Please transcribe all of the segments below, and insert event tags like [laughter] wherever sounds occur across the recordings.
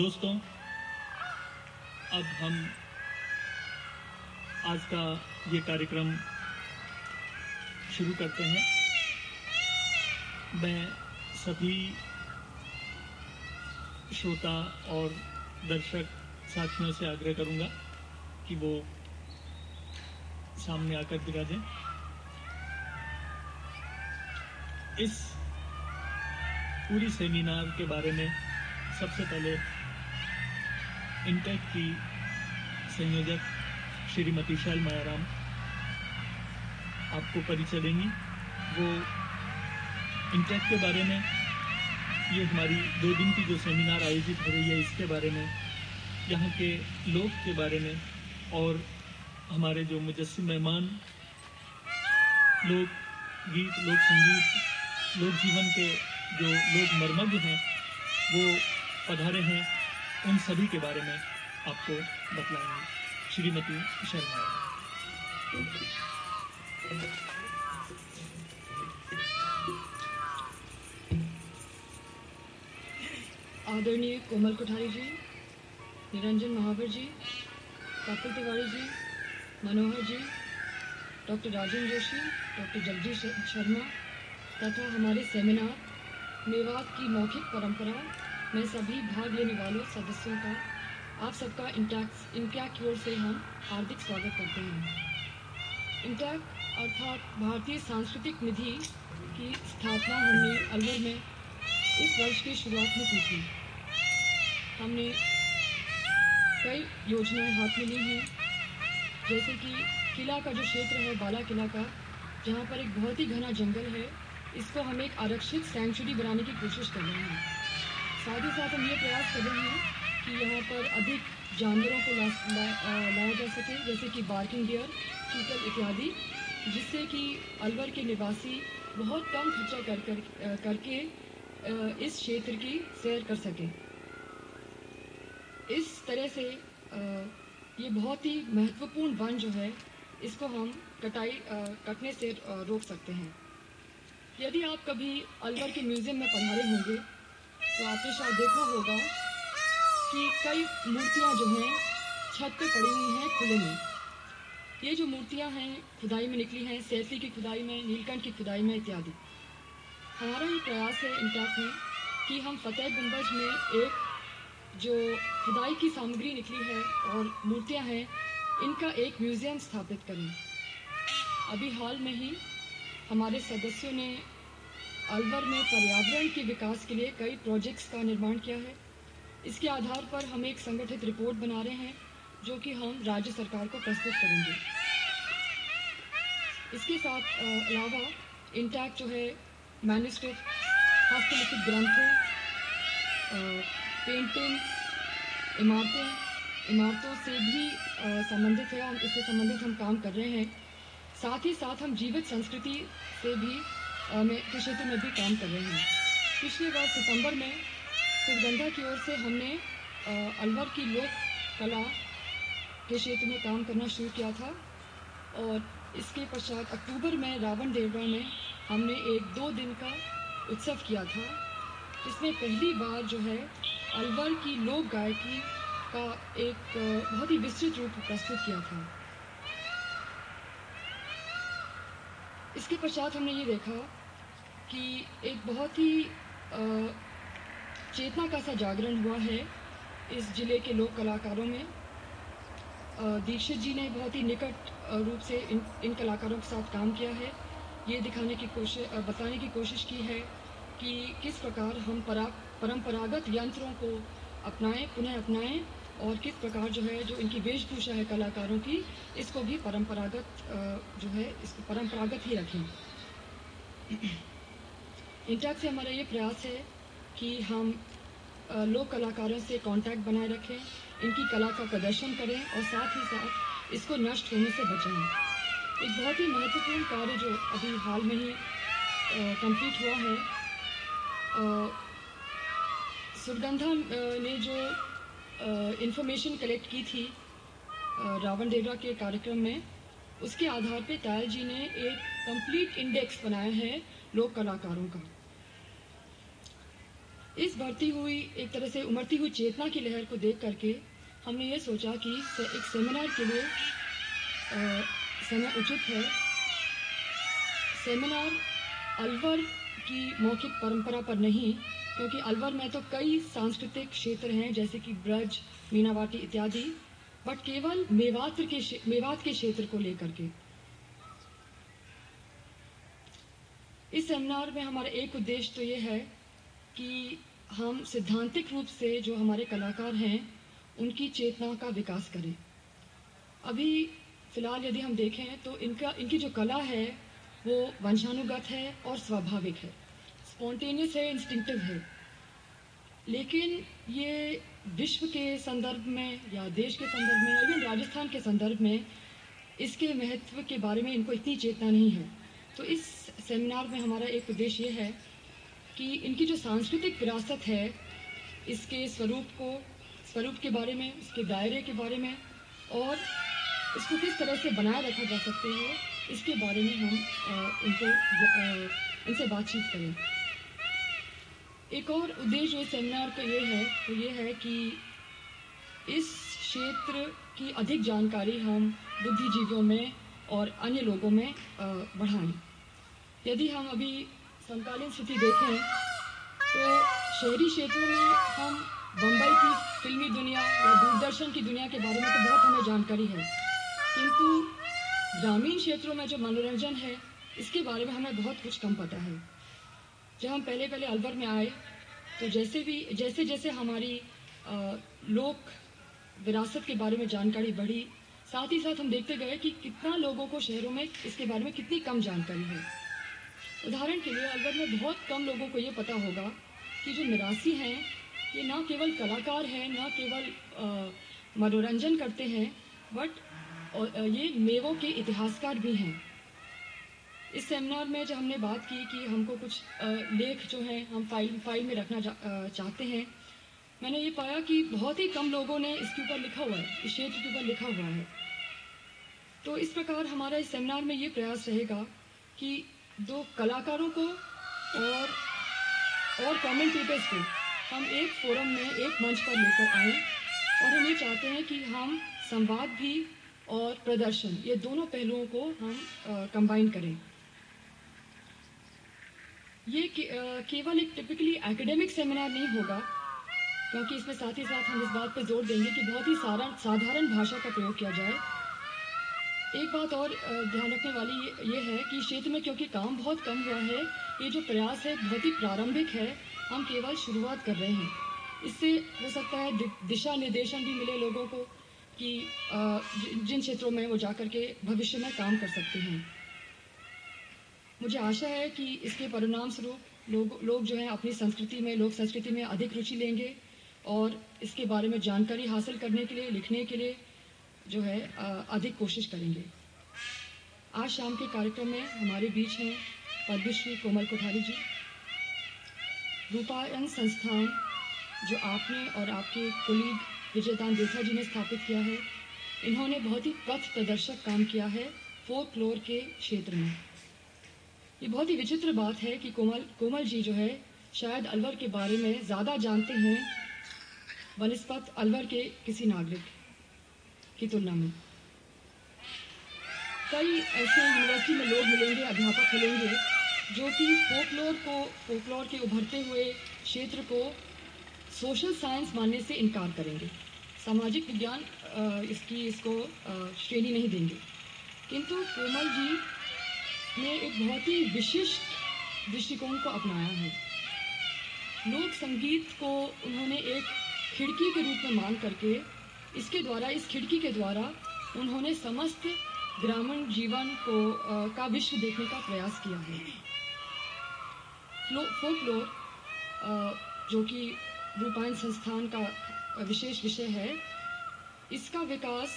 दोस्तों, अब हम आज का ये कार्यक्रम शुरू करते हैं। मैं सभी श्रोता और दर्शक साथियों से आग्रह करूँगा कि वो सामने आकर दें। इस पूरी सेमिनार के बारे में सबसे पहले इंटेक की संयोजक श्रीमती शैल मायाराम आपको परिचय देंगी। वो इंटेक के बारे में, ये हमारी दो दिन की जो सेमिनार आयोजित हो रही है, इसके बारे में, यहाँ के लोग के बारे में, और हमारे जो मुजस्सिम मेहमान, लोक गीत, लोक संगीत, लोक जीवन के जो लोग मर्मज्ञ हैं, वो पधारे हैं। उन सभी के बारे में आपको बतलाएँगे। श्रीमती शर्मा। आदरणीय कोमल कोठारी जी, निरंजन महावर जी, कपिल तिवारी जी, मनोहर जी, डॉक्टर राजेंद्र जोशी, डॉक्टर जगदीश शर्मा, तथा हमारे सेमिनार, मेवात की मौखिक परंपरा में सभी भाग लेने वाले सदस्यों का, आप सबका इंटैक्स इंटैक की ओर से हम हार्दिक स्वागत करते हैं। इंटैक अर्थात भारतीय सांस्कृतिक निधि की स्थापना हमने अलवर में इस वर्ष की शुरुआत में की थी। हमने कई योजनाएँ हाथ में ली हैं, जैसे कि किला का जो क्षेत्र है, बाला किला का, जहाँ पर एक बहुत ही घना जंगल है, इसको हम एक आरक्षित सेंचुरी बनाने की कोशिश कर रहे हैं। साथ ही साथ हम ये प्रयास कर रहे हैं कि यहाँ पर अधिक जानवरों को लाया जा सके, जैसे कि बार्किंग डियर चीतल इत्यादि, जिससे कि अलवर के निवासी बहुत कम खर्चा कर कर करके इस क्षेत्र की सैर कर सके। इस तरह से ये बहुत ही महत्वपूर्ण वन जो है, इसको हम कटाई कटने से रोक सकते हैं। यदि आप कभी अलवर के म्यूज़ियम में पधारे होंगे तो आपने शायद देखा होगा कि कई मूर्तियाँ जो हैं, छत पे पड़ी हुई हैं खुले में। ये जो मूर्तियाँ हैं, खुदाई में निकली हैं, सैफी की खुदाई में, नीलकंठ की खुदाई में इत्यादि। हमारा ये प्रयास है इंटैक में कि हम फतेह गुंबज में एक जो खुदाई की सामग्री निकली है और मूर्तियाँ हैं, इनका एक म्यूज़ियम स्थापित करें। अभी हाल में ही हमारे सदस्यों ने अलवर में पर्यावरण के विकास के लिए कई प्रोजेक्ट्स का निर्माण किया है। इसके आधार पर हम एक संगठित रिपोर्ट बना रहे हैं, जो कि हम राज्य सरकार को प्रस्तुत करेंगे। इसके साथ अलावा इंटैक्ट जो है मैन्युस्क्रिप्ट हस्तलिखित ग्रंथों पेंटिंग्स इमारतें, इमारतों से भी संबंधित है। हम, इससे संबंधित हम काम कर रहे हैं। साथ ही साथ हम जीवित संस्कृति से भी में के क्षेत्र में भी काम कर रहे हैं। पिछले वर्ष सितंबर में सुगंधा की ओर से हमने अलवर की लोक कला के क्षेत्र में काम करना शुरू किया था और इसके पश्चात अक्टूबर में रावण देवरा में हमने एक दो दिन का उत्सव किया था, जिसमें पहली बार जो है अलवर की लोक गायकी का एक बहुत ही विस्तृत रूप प्रस्तुत किया था। इसके पश्चात हमने ये देखा कि एक बहुत ही चेतना का सा जागरण हुआ है इस ज़िले के लोक कलाकारों में। दीक्षित जी ने बहुत ही निकट रूप से इन इन कलाकारों के साथ काम किया है। ये दिखाने की कोशिश बताने की कोशिश की है कि किस प्रकार हम परा, परंपरागत यंत्रों को अपनाएँ, पुनः अपनाएँ और किस प्रकार जो है, जो इनकी वेशभूषा है कलाकारों की, इसको भी परंपरागत जो है, इसको परंपरागत ही रखें। इंटैक से हमारा ये प्रयास है कि हम लोक कलाकारों से कांटेक्ट बनाए रखें, इनकी कला का प्रदर्शन करें और साथ ही साथ इसको नष्ट होने से बचाएँ। एक बहुत ही महत्वपूर्ण कार्य जो अभी हाल में ही कंप्लीट हुआ है सुरगंधा ने जो इंफॉर्मेशन कलेक्ट की थी रावण देवरा के कार्यक्रम में, उसके आधार पे तायल जी ने एक कंप्लीट इंडेक्स बनाया है लोक कलाकारों का। इस बढ़ती हुई एक तरह से उमड़ती हुई चेतना की लहर को देख करके हमने ये सोचा कि से, एक सेमिनार के लिए समय उचित है। सेमिनार अलवर की मौखिक परंपरा पर नहीं क्योंकि अलवर में तो कई सांस्कृतिक क्षेत्र हैं जैसे कि ब्रज मीनावाटी इत्यादि बट केवल मेवात के मेवात के क्षेत्र को लेकर के। इस सेमिनार में हमारा एक उद्देश्य तो ये है कि हम सिद्धांतिक रूप से जो हमारे कलाकार हैं, उनकी चेतना का विकास करें। अभी फ़िलहाल यदि हम देखें तो इनका, इनकी जो कला है, वो वंशानुगत है और स्वाभाविक है। स्पॉन्टेनियस है, इंस्टिंक्टिव है। लेकिन ये विश्व के संदर्भ में या देश के संदर्भ में या इवन राजस्थान के संदर्भ में इसके महत्व के बारे में इनको इतनी चेतना नहीं है। तो इस सेमिनार में हमारा एक उद्देश्य ये है कि इनकी जो सांस्कृतिक विरासत है, इसके स्वरूप को, स्वरूप के बारे में इसके दायरे के बारे में और इसको किस तरह से बनाए रखा जा सकते हैं, इसके बारे में हम इनको इनसे बातचीत करें। एक और उद्देश्य इस सेमिनार का ये है तो ये है कि इस क्षेत्र की अधिक जानकारी हम बुद्धिजीवियों में और अन्य लोगों में बढ़ाएँ। यदि हम अभी समकालीन स्थिति देखें तो शहरी क्षेत्रों में हम बम्बई की फिल्मी दुनिया या दूरदर्शन की दुनिया के बारे में तो बहुत हमें जानकारी है। किंतु ग्रामीण क्षेत्रों में जो मनोरंजन है, इसके बारे में हमें बहुत कुछ कम पता है। जब हम पहले पहले अलवर में आए तो जैसे भी जैसे जैसे हमारी लोक विरासत के बारे में जानकारी बढ़ी, साथ ही साथ हम देखते गए कि कितना लोगों को शहरों में इसके बारे में कितनी कम जानकारी है। उदाहरण के लिए अलवर में बहुत कम लोगों को ये पता होगा कि जो निरासी हैं, ये ना केवल कलाकार हैं, ना केवल मनोरंजन करते हैं, बट ये मेवों के इतिहासकार भी हैं। इस सेमिनार में जब हमने बात की कि हमको कुछ लेख जो हैं हम फ़ाइल फ़ाइल में रखना चाहते हैं, मैंने ये पाया कि बहुत ही कम लोगों ने इसके ऊपर लिखा हुआ है, इस क्षेत्र के ऊपर लिखा हुआ है। तो इस प्रकार हमारा इस सेमिनार में ये प्रयास रहेगा कि दो कलाकारों को और और कमेंटेटर्स को। हम एक फोरम में एक मंच पर लेकर आए और हम ये चाहते हैं कि हम संवाद भी और प्रदर्शन ये दोनों पहलुओं को हम कंबाइन करें। ये के, केवल एक टिपिकली एकेडमिक सेमिनार नहीं होगा क्योंकि इसमें साथ ही साथ हम इस बात पर ज़ोर देंगे कि बहुत ही साधारण भाषा का प्रयोग किया जाए। एक बात और ध्यान रखने वाली ये है कि क्षेत्र में क्योंकि काम बहुत कम हुआ है, ये जो प्रयास है बहुत ही प्रारंभिक है, हम केवल शुरुआत कर रहे हैं। इससे हो सकता है दिशा निर्देशन भी मिले लोगों को कि जिन क्षेत्रों में वो जाकर के भविष्य में काम कर सकते हैं। मुझे आशा है कि इसके परिणाम स्वरूप लोग लोग जो है अपनी संस्कृति में, लोक संस्कृति में अधिक रुचि लेंगे और इसके बारे में जानकारी हासिल करने के लिए, लिखने के लिए जो है अधिक कोशिश करेंगे। आज शाम के कार्यक्रम में हमारे बीच हैं पद्मश्री कोमल कोठारी जी। रूपायन संस्थान, जो आपने और आपके कुलीग विजयदान देसा जी ने स्थापित किया है, इन्होंने बहुत ही पथ प्रदर्शक काम किया है फोर्थ फ्लोर के क्षेत्र में। ये बहुत ही विचित्र बात है कि कोमल कोमल जी जो है, शायद अलवर के बारे में ज़्यादा जानते हैं बनस्पत अलवर के किसी नागरिक। की तुलना में। कई ऐसे यूनिवर्सिटी में लोग मिलेंगे, अध्यापक मिलेंगे, जो कि फोकलोर को फोकलोर के उभरते हुए क्षेत्र को सोशल साइंस मानने से इनकार करेंगे। सामाजिक विज्ञान इसकी, इसको श्रेणी नहीं देंगे। किंतु कोमल जी ने एक बहुत ही विशिष्ट दृष्टिकोण को अपनाया है। लोक संगीत को उन्होंने एक खिड़की के रूप में मान करके इसके द्वारा इस खिड़की के द्वारा उन्होंने समस्त ग्रामीण जीवन को आ, का विश्व देखने का प्रयास किया है। फोकलोर जो कि रूपायन संस्थान का विशेष विषय है इसका विकास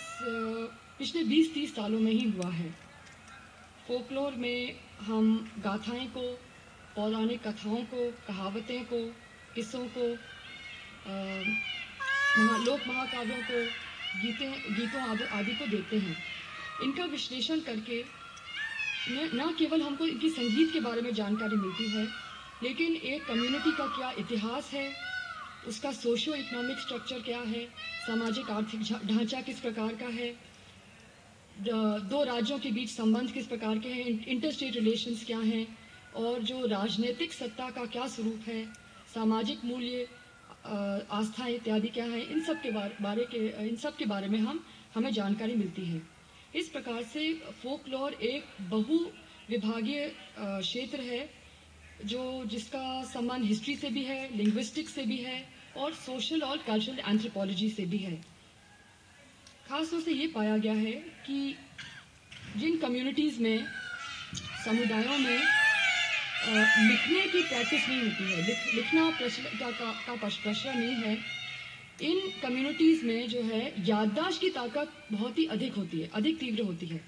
पिछले 20-30 सालों में ही हुआ है। फोकलोर में हम गाथाएँ को पौराणिक कथाओं को कहावतें को किस्सों को महा लोक महाकाव्यों को गीते, गीतों आदि आदि को देखते हैं। इनका विश्लेषण करके न केवल हमको इनकी संगीत के बारे में जानकारी मिलती है, लेकिन एक कम्युनिटी का क्या इतिहास है? उसका सोशो इकोनॉमिक स्ट्रक्चर क्या है? सामाजिक आर्थिक ढांचा किस प्रकार का है? दो राज्यों के बीच संबंध किस प्रकार के हैं? इंटर स्टेट रिलेशंस क्या हैं? और जो राजनीतिक सत्ता का क्या स्वरूप है? सामाजिक मूल्य आस्था, इत्यादि क्या है, इन सब के बारे के, इन सब के बारे में हम, हमें जानकारी मिलती है। इस प्रकार से फोकलोर एक बहु विभागीय क्षेत्र है, जो जिसका संबंध हिस्ट्री से भी है लिंग्विस्टिक से भी है, और सोशल और कल्चरल एंथ्रोपोलॉजी से भी है। खास तौर से ये पाया गया है कि जिन कम्युनिटीज़ में, समुदायों में लिखने की प्रैक्टिस नहीं होती है। लिख, लिखना प्रचल का, का, का प्रचलन नहीं है। इन कम्युनिटीज़ में जो है याददाश्त की ताकत बहुत ही अधिक होती है अधिक तीव्र होती है।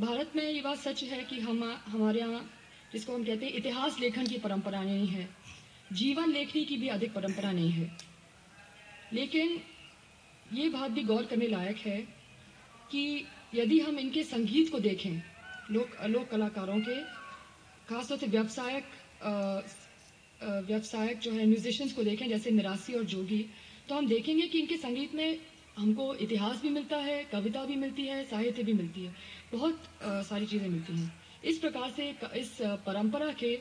भारत में ये बात सच है कि हम हमारे यहाँ जिसको हम कहते हैं इतिहास लेखन की परंपरा नहीं है। जीवन लेखनी की भी अधिक परंपरा नहीं है। लेकिन ये बात भी गौर करने लायक है कि यदि हम इनके संगीत को देखें लोक लोक कलाकारों के खासतौर से व्यवसायक व्यवसायक जो है म्यूजिशियंस को देखें जैसे निरासी और जोगी तो हम देखेंगे कि इनके संगीत में हमको इतिहास भी मिलता है कविता भी मिलती है साहित्य भी मिलती है बहुत आ, सारी चीज़ें मिलती हैं। इस प्रकार से इस परंपरा के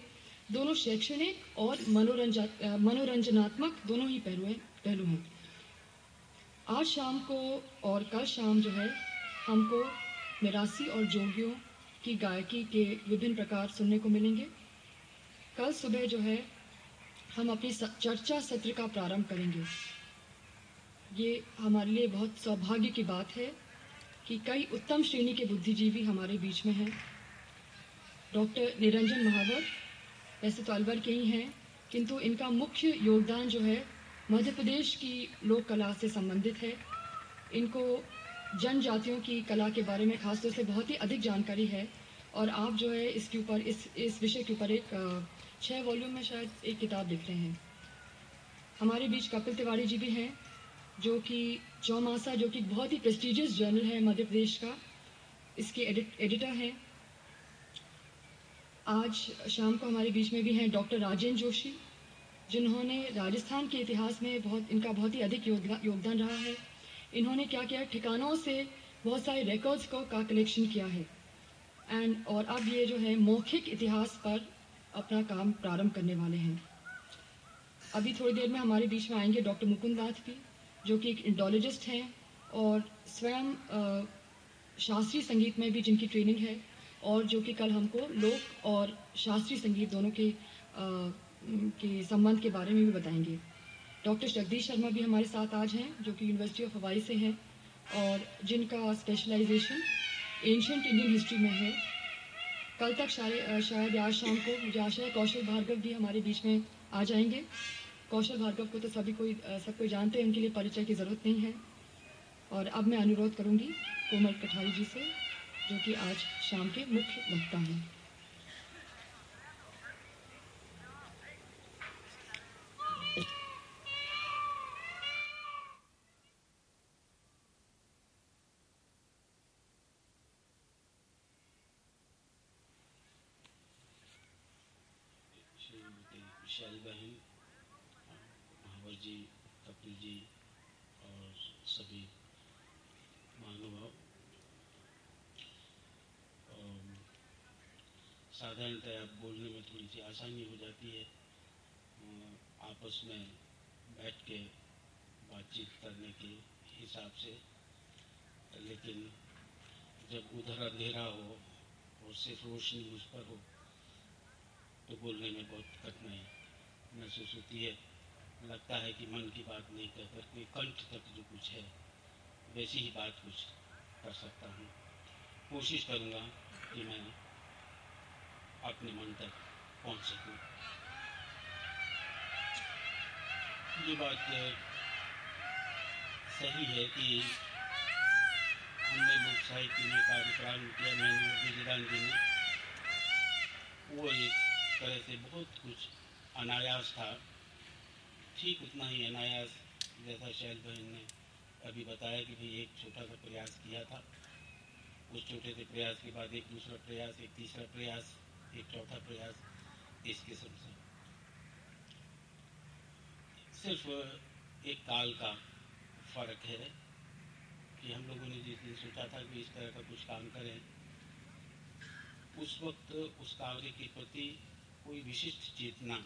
दोनों शैक्षणिक और मनोरंजन मनोरंजनात्मक दोनों ही पहलू हैं पहलू हैं। आज शाम को और कल शाम जो है हमको निरासी और जोगियों की गायकी के विभिन्न प्रकार सुनने को मिलेंगे। कल सुबह जो है, हम अपनी चर्चा सत्र का प्रारंभ करेंगे। ये हमारे लिए बहुत सौभाग्य की बात है कि कई उत्तम श्रेणी के बुद्धिजीवी हमारे बीच में हैं। डॉक्टर निरंजन महावर, वैसे तो अलवर के ही हैं, किंतु इनका मुख्य योगदान जो है, मध्य प्रदेश की लोक कला से संबंधित है। इनको जनजातियों की कला के बारे में खासतौर से बहुत ही अधिक जानकारी है और आप जो है इसके ऊपर, इस इस विषय के ऊपर एक छः वॉल्यूम में शायद एक किताब लिख रहे हैं। हमारे बीच कपिल तिवारी जी भी हैं, जो कि चौमासा, जो कि बहुत ही प्रेस्टिजियस जर्नल है मध्य प्रदेश का। इसके एडिट एडिटर हैं। आज शाम को हमारे बीच में भी हैं डॉक्टर राजेंद्र जोशी, जिन्होंने राजस्थान के इतिहास में बहुत, इनका बहुत ही अधिक योगदान रहा है। इन्होंने क्या किया? ठिकानों से बहुत सारे रिकॉर्ड्स को का कलेक्शन किया है। एंड और अब ये जो है मौखिक इतिहास पर अपना काम प्रारंभ करने वाले हैं। अभी थोड़ी देर में हमारे बीच में आएँगे डॉक्टर मुकुंद नाथ भी जो कि एक इंडोलॉजिस्ट हैं और स्वयं शास्त्रीय संगीत में भी जिनकी ट्रेनिंग है और जो कि कल हमको लोक और शास्त्रीय संगीत दोनों के आ, के संबंध के बारे में भी बताएँगे। डॉक्टर जगदीश शर्मा भी हमारे साथ आज हैं, जो कि यूनिवर्सिटी ऑफ़ हवाई से हैं और जिनका स्पेशलाइजेशन एंशंट इंडियन हिस्ट्री में है। कल तक शायद शायद आज शाम को मुझे आशा है कौशल भार्गव भी हमारे बीच में आ जाएँगे। कौशल भार्गव को तो सभी कोई सब कोई जानते हैं, उनके लिए परिचय की ज़रूरत नहीं है। और अब मैं अनुरोध करूँगी कोमल कठारी जी से, जो कि आज शाम के मुख्य वक्ता हैं विशाल बहन महावर जी कपिल जी और सभी महानुभाव साधारणतः बोलने में थोड़ी सी आसानी हो जाती है। आपस में बैठ के बातचीत करने के हिसाब से। लेकिन जब उधर अंधेरा हो और सिर्फ़ रोशनी उस पर हो तो बोलने में बहुत कठिनाई महसूस होती है। लगता है कि मन की बात नहीं कह करके कंठ तक जो कुछ है, वैसी ही बात कुछ कर सकता हूँ। कोशिश करूँगा कि मैं अपने मन तक पहुँच सकूँ। ये बात सही है कि हमने लोक साहित्य में कार्यक्रम किया, मैंने गांधी ने वो एक तरह से बहुत कुछ अनायास था। ठीक उतना ही अनायास जैसा शैल बहन ने अभी बताया कि भाई एक छोटा सा प्रयास किया था। उस छोटे से प्रयास के बाद एक दूसरा प्रयास, एक तीसरा प्रयास एक चौथा प्रयास इस किस्म से सिर्फ़ एक काल का फ़र्क है कि हम लोगों ने जिस दिन सोचा था कि इस तरह का कुछ काम करें, उस वक्त उस कार्य के प्रति कोई विशिष्ट चेतना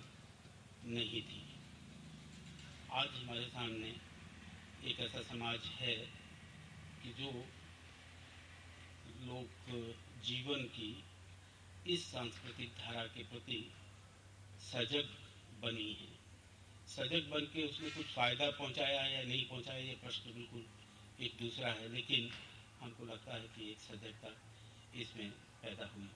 नहीं थी। आज हमारे सामने एक ऐसा समाज है कि जो लोग जीवन की इस सांस्कृतिक धारा के प्रति सजग बनी है। सजग बन के उसने कुछ फ़ायदा पहुँचाया या नहीं पहुँचाया, ये प्रश्न बिल्कुल एक दूसरा है, लेकिन हमको लगता है कि एक सजगता इसमें पैदा हुई।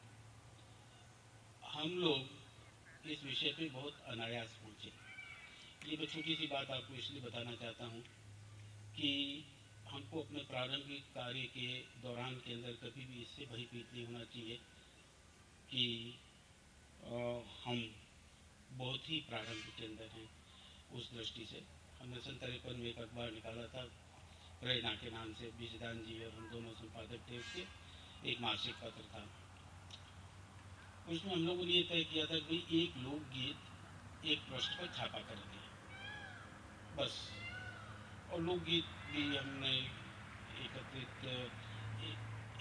हम लोग इस विषय पे बहुत अनायास पहुँचे। ये मैं छोटी सी बात आपको इसलिए बताना चाहता हूँ कि हमको अपने प्रारंभिक कार्य के दौरान के अंदर कभी भी इससे भयभीत नहीं होना चाहिए। कि हम बहुत ही प्रारंभ के अंदर हैं उस दृष्टि से। हमने सन तिरपन में एक अखबार निकाला था, प्रेरणा के नाम से, बीजदान जी और हम दोनों संपादक थे उसके, एक मासिक पत्र था। उसमें हम लोगों ने ये तय किया था कि एक लोकगीत एक पृष्ठ पर छापा करेंगे बस। और लोकगीत भी हमने एकत्रित,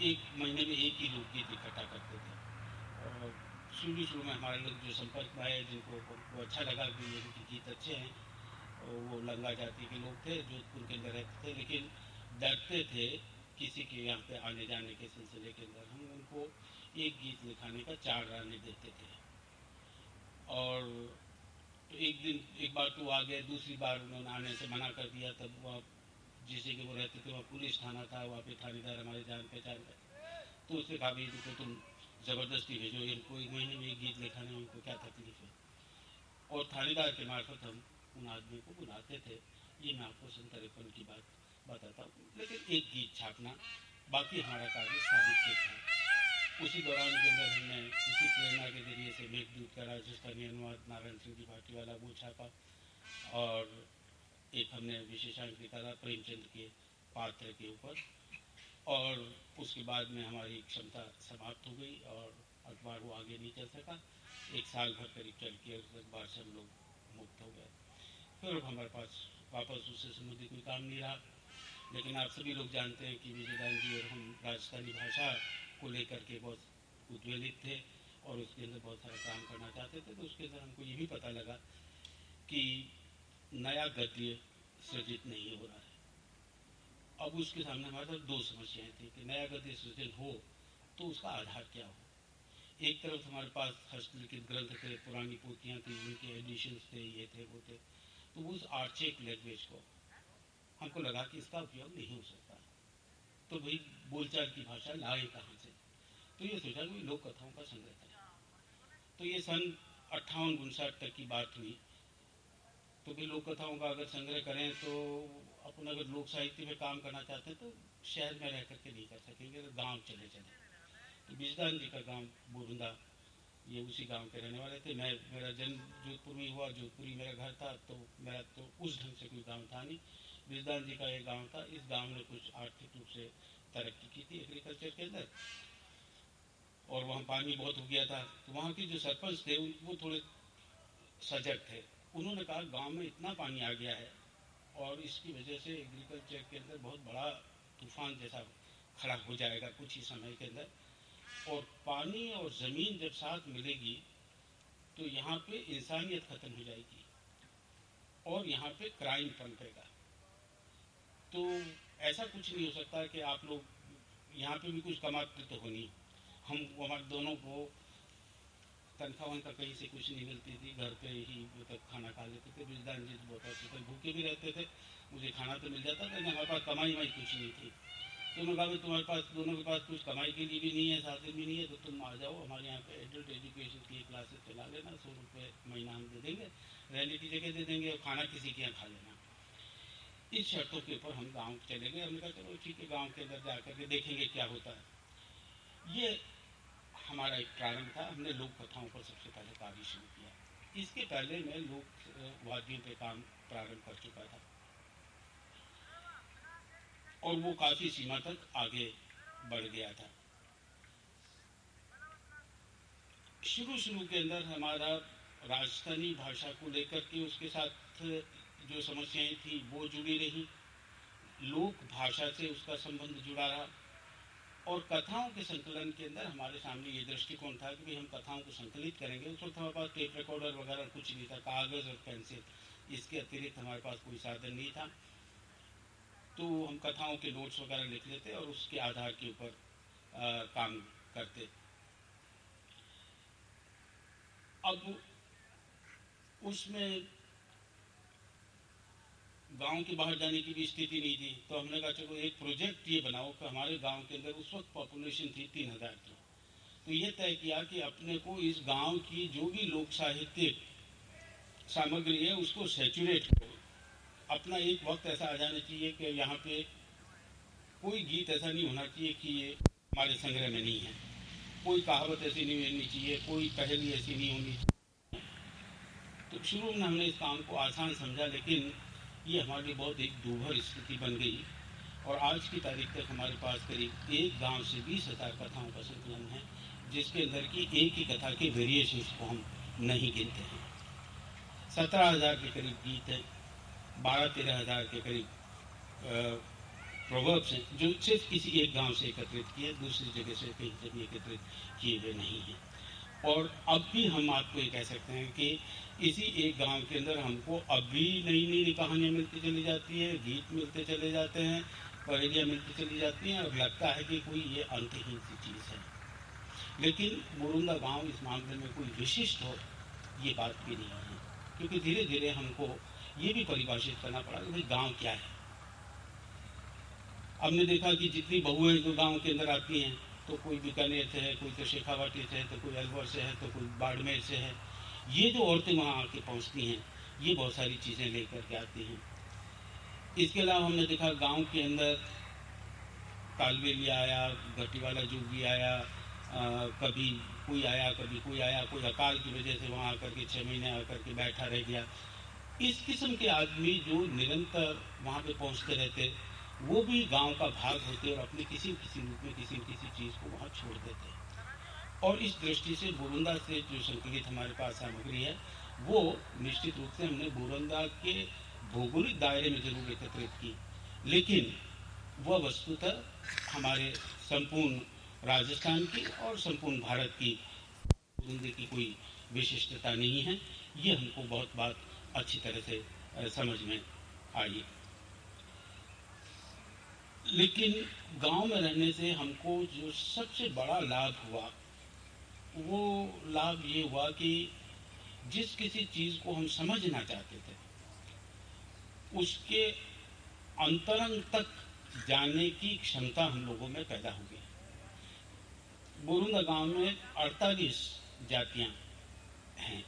एक महीने में एक ही लोकगीत इकट्ठा करते थे शुरू शुरू में हमारे लोग जो संपर्क में आए जिनको को अच्छा लगा कि ये गीत अच्छे हैं वो लंगा जाति के लोग थे जोधपुर के अंदर रहते थे लेकिन डरते थे किसी के यहाँ पे आने जाने के सिलसिले के अंदर हम उनको एक गीत लिखाने का चार राने देते थे और एक दिन एक बार तो आ गए दूसरी बार उन्होंने आने से मना कर दिया तब वहाँ जिस जगह वो रहते थे वहाँ पुलिस थाना था वहाँ पे थानेदार हमारे जान पहचान तो उसने कहा इनको तुम ज़बरदस्ती भेजो इनको एक महीने में एक गीत लिखाने में उनको क्या तकलीफ़ है? और थानेदार के मार्फत हम उन आदमी को बुलाते थे। ये मैं आपको सन तिरपन की बात बताता हूँ। लेकिन एक गीत छापना, बाकी हमारा कार्य साहित्य था। उसी दौरान के अंदर हमने इसी प्रेरणा के ज़रिए से मेघदूत का राजस्थानी अनुवाद, नारायण सिंह त्रिपाठी वाला वो छापा और एक हमने विशेषांक निकाला, प्रेमचंद के पात्र के ऊपर। और उसके बाद में हमारी क्षमता समाप्त हो गई और अखबार वो आगे नहीं चल सका। एक साल भर करीब चल के उस अखबार से हम लोग मुक्त हो गए। फिर हमारे पास वापस उससे संबंधित कोई काम नहीं रहा। लेकिन आप सभी लोग जानते हैं कि विजयदान जी और हम राजस्थानी भाषा को लेकर के बहुत उद्वेलित थे और उसके अंदर बहुत सारा काम करना चाहते थे। तो उसके अंदर हमको ये भी पता लगा कि नया गद्य सृजित नहीं हो रहा है। अब उसके सामने हमारे पास दो समस्याएँ थी कि नया गद्य सृजन हो तो उसका आधार क्या हो? एक तरफ़ हमारे पास हस्तलिखित ग्रंथ थे, पुरानी पोतियाँ थी, उनके एडिशन थे, ये थे, वो थे। तो उस आर्चेक लैंग्वेज को हमको लगा कि इसका उपयोग नहीं हो सकता। तो भाई बोलचाल की भाषा लाए कहाँ से? तो ये सोचा कि लोक कथाओं का संग्रह करें तो ये सन अट्ठावन उनसठ तक की बात हुई तो भी लोक कथाओं का अगर संग्रह करें तो अपन अगर लोक साहित्य में काम करना चाहते हैं तो शहर में रह करके नहीं कर सकेंगे तो गाँव चले चले। तो बिजदान जी का गाँव बोरुंदा ये उसी गाँव के रहने वाले थे। मैं, मेरा जन्म जोधपुर में हुआ, जोधपुरी मेरा घर था तो मेरा तो उस ढंग से कोई गाँव था नहीं। बिजदान जी का एक गाँव था, इस गाँव ने कुछ आर्थिक रूप से तरक्की की थी एग्रीकल्चर के अंदर। और वहाँ पानी बहुत हो गया था। तो वहाँ के जो सरपंच थे, वो थोड़े सजग थे। उन्होंने कहा, गाँव में इतना पानी आ गया है और इसकी वजह से एग्रीकल्चर के अंदर बहुत बड़ा तूफ़ान जैसा खड़ा हो जाएगा कुछ ही समय के अंदर। और पानी और ज़मीन जब साथ मिलेगी तो यहाँ पे इंसानियत खत्म हो जाएगी और यहाँ पे क्राइम पनपेगा तो ऐसा कुछ नहीं हो सकता कि आप लोग, यहाँ पे भी कुछ कमाते तो हो नहीं हम, हमारे दोनों को तनख्वाह वनखा कहीं से कुछ नहीं मिलती थी। घर पे ही मतलब खाना खा लेते थे बिजदान जी बहुत अच्छे थे भूखे भी रहते थे, मुझे खाना तो मिल जाता था हमारे पास कमाई वाई कुछ नहीं थी। तो मैं कहा तुम्हारे पास, दोनों के पास कुछ कमाई के लिए भी नहीं है साधन भी नहीं है तो तुम आ जाओ, हमारे यहाँ पे एडल्ट एजुकेशन की क्लासेस चला लेना, सौ रुपये महीना हम दे देंगे रहने की जगह दे देंगे और खाना किसी के यहाँ खा लेना। इस शर्तों के ऊपर हम गाँव चले गए, हमने कहा, चलो ठीक है, गाँव के अंदर जा करके देखेंगे क्या होता है। ये हमारा एक प्रारंभ था, हमने लोक कथाओं पर सबसे पहले कार्य शुरू किया। इसके पहले मैं लोक वाद्यों पे काम प्रारंभ कर चुका था। और वो काफ़ी सीमा तक आगे बढ़ गया था। शुरू शुरू के अंदर हमारा राजस्थानी भाषा को लेकर के उसके साथ जो समस्याएँ थी, वो जुड़ी रही। लोक भाषा से उसका संबंध जुड़ा रहा। और कथाओं के संकलन के अंदर हमारे सामने ये दृष्टिकोण था कि हम कथाओं को संकलित करेंगे। उस वक्त हमारे पास टेप रिकॉर्डर वगैरह कुछ नहीं था, कागज़ और पेंसिल इसके अतिरिक्त हमारे पास कोई साधन नहीं था। तो हम कथाओं के नोट्स वगैरह लिख लेते और उसके आधार के ऊपर काम करते। अब उसमें गाँव के बाहर जाने की भी स्थिति नहीं थी। तो हमने कहा, चलो, एक प्रोजेक्ट ये बनाओ कि हमारे गाँव के अंदर उस वक्त पॉपुलेशन थी तीन हज़ार की। तो ये तय किया कि अपने को इस गाँव की जो भी लोक साहित्यिक सामग्री है, उसको सेचुरेट करो। अपना एक वक्त ऐसा आ जाना चाहिए कि यहाँ पे कोई गीत ऐसा नहीं होना चाहिए कि ये हमारे संग्रह में नहीं है। कोई कहावत ऐसी नहीं होनी चाहिए, कोई पहली ऐसी नहीं होनी चाहिए। तो शुरू में हमने इस काम को आसान समझा, लेकिन ये हमारे लिए बहुत एक दूभर स्थिति बन गई। और आज की तारीख तक हमारे पास करीब एक गाँव से बीस हज़ार कथाओं का संकलन है, जिसके अंदर की एक ही कथा के वेरिएशन को हम नहीं गिनते हैं। सत्रह हज़ार के करीब गीत हैं, बारह तेरह हज़ार के करीब प्रोवर्ब्स हैं, जो सिर्फ़ किसी एक गाँव से एकत्रित किए, दूसरी जगह से कहीं से एकत्रित किए हुए नहीं हैं। और अब भी हम आपको ये कह सकते हैं कि इसी एक गाँव के अंदर हमको अभी नई नई कहानियाँ मिलती चली जाती है, गीत मिलते चले जाते हैं, पहेलियाँ मिलती चली जाती हैं और लगता है कि कोई ये अंतहीन सी चीज़ है। लेकिन मुरुंदा गाँव इस मामले में कोई विशिष्ट हो, ये बात भी नहीं है। क्योंकि धीरे धीरे हमको ये भी परिभाषित करना पड़ा कि भाई गाँव क्या है। हमने देखा कि जितनी बहुएँ जो गाँव के अंदर आती हैं तो कोई बीकानेर से है, कोई तो शेखावाटी से है तो कोई अलवर से है तो कोई बाड़मेर से है ये जो औरतें वहाँ आके पहुँचती हैं ये बहुत सारी चीज़ें लेकर के आती हैं। इसके अलावा हमने देखा गाँव के अंदर तालबेली आया घटी वाला जो भी आया आ, कभी कोई आया कभी कोई आया कोई अकाल की वजह से वहाँ आकर के छः महीने आकर के बैठा रह गया। इस किस्म के आदमी जो निरंतर वहाँ पे पहुँचते रहते वो भी गाँव का भाग होते और अपने किसी किसी रूप में किसी किसी चीज़ को वहाँ छोड़ देते। और इस दृष्टि से बुरुंदा से जो संकलित हमारे पास सामग्री है, वो निश्चित रूप से हमने बुरुंदा के भौगोलिक दायरे में ज़रूर एकत्रित की। लेकिन वह वस्तुतः हमारे संपूर्ण राजस्थान की और संपूर्ण भारत की बुरुंदी की कोई विशिष्टता नहीं है। ये हमको बहुत बात अच्छी तरह से समझ में आई। लेकिन गाँव में रहने से हमको जो सबसे बड़ा लाभ हुआ वो लाभ ये हुआ कि जिस किसी चीज़ को हम समझना चाहते थे, उसके अंतरंग तक जाने की क्षमता हम लोगों में पैदा हो गई। बोरुंगा गाँव में 48 जातियाँ हैं।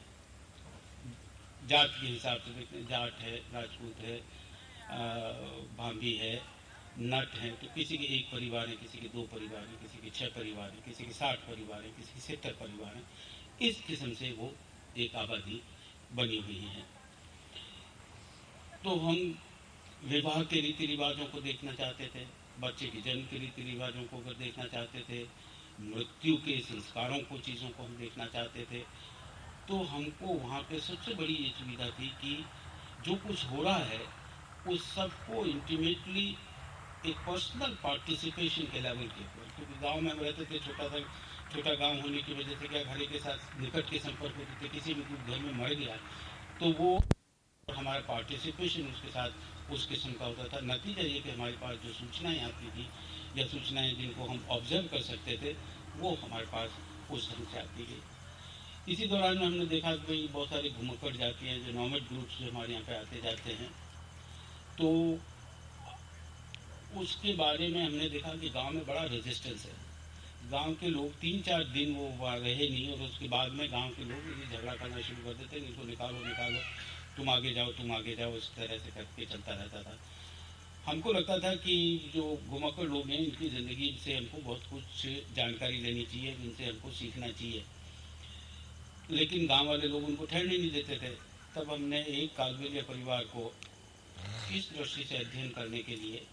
जात के हिसाब से देखते हैं, जाट है, राजपूत है भाभी है नट हैं तो किसी के एक परिवार है, किसी के दो परिवार है, किसी के छह परिवार है, किसी के साठ परिवार है, किसी के सत्तर परिवार है। इस किस्म से वो एक आबादी बनी हुई है। तो हम विवाह के रीति रिवाजों को देखना चाहते थे, बच्चे के जन्म के रीति रिवाजों को अगर देखना चाहते थे, मृत्यु के संस्कारों को, चीज़ों को हम देखना चाहते थे तो हमको वहाँ पे सबसे बड़ी ये सुविधा थी कि जो कुछ हो रहा है, उस सबको इंटीमेटली एक पर्सनल पार्टिसिपेशन के लेवल के ऊपर क्योंकि गाँव में हम रहते थे, छोटा सा, छोटा गाँव होने की वजह से क्या, घर के साथ निकट के संपर्क होते थे, किसी भी घर में मर गया तो वो हमारा पार्टिसिपेशन उसके साथ उस किस्म का होता था। नतीजा ये कि हमारे पास जो सूचनाएँ आती थी, या सूचनाएँ जिनको हम ऑब्ज़र्व कर सकते थे, वो हमारे पास उस ढंग से आती गई। इसी दौरान में हमने देखा कि भाई बहुत सारी घुमक्कड़ जाती हैं, जो नॉर्मल ग्रुप्स जो हमारे यहाँ पे आते जाते हैं। तो उसके बारे में हमने देखा कि गाँव में बड़ा रेजिस्टेंस है। गाँव के लोग तीन चार दिन वो रहे नहीं और उसके बाद में गाँव के लोग झगड़ा करना शुरू कर देते इनको निकालो निकालो, तुम आगे जाओ, तुम आगे जाओ, इस तरह से करके चलता रहता था। हमको लगता था कि जो घुमाकर लोग हैं, इनकी ज़िंदगी से हमको बहुत कुछ जानकारी लेनी चाहिए, इनसे हमको सीखना चाहिए। लेकिन गाँव वाले लोग उनको ठहरने नहीं देते थे। तब हमने एक कालबेलिया परिवार को इस दृष्टि से अध्ययन करने के लिए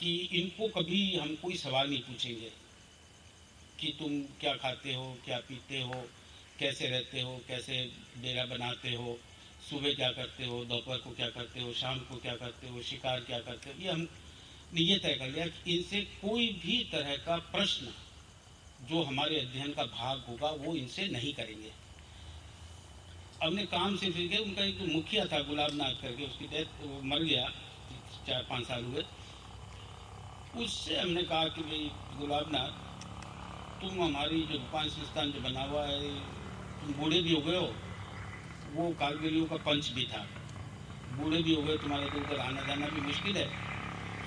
कि इनको कभी हम कोई सवाल नहीं पूछेंगे कि तुम क्या खाते हो, क्या पीते हो, कैसे रहते हो, कैसे डेरा बनाते हो, सुबह क्या करते हो, दोपहर को क्या करते हो, शाम को क्या करते हो, शिकार क्या करते हो, ये हम ने ये तय कर लिया कि इनसे कोई भी तरह का प्रश्न जो हमारे अध्ययन का भाग होगा, वो इनसे नहीं करेंगे। अपने काम से फिर गए, उनका एक मुखिया था गुलाब नाथ करके, उसकी डेथ मर गया, चार पाँच साल हुए। उससे हमने कहा कि भाई गुलाब नाथ तुम हमारी जो रूपान संस्थान जो बना हुआ है, तुम बूढ़े भी हो गए हो, वो कारगिलियों का पंच भी था। बूढ़े भी हो गए, तुम्हारे इधर उधर आना जाना भी मुश्किल है।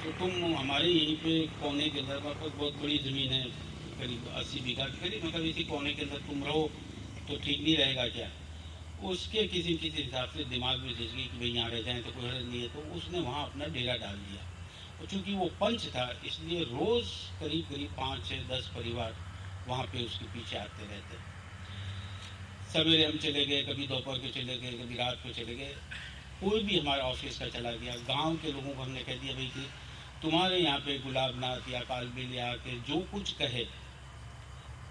तो तुम हमारे यहीं पे कोने के अंदर पर बहुत बड़ी ज़मीन है, करीब अस्सी बीघा के करीब मतलब इसी कोने के अंदर तुम रहो तो ठीक नहीं रहेगा क्या? उसके किसी किसी हिसाब से दिमाग में सोच गई कि भाई यहाँ रह जाए तो कोई हर्ज नहीं है तो उसने वहाँ अपना डेरा डाल दिया। चूँकि वो पंच था, इसलिए रोज़ करीब करीब पाँच छः दस परिवार वहाँ पे उसके पीछे आते रहते सवेरे हम चले गए, कभी दोपहर को चले गए, कभी रात को चले गए। कोई भी हमारे ऑफ़िस का चला गया, गाँव के लोगों को हमने कह दिया, भाई, कि तुम्हारे यहाँ पे गुलाब नाथ या कालबिल या के जो कुछ कहे,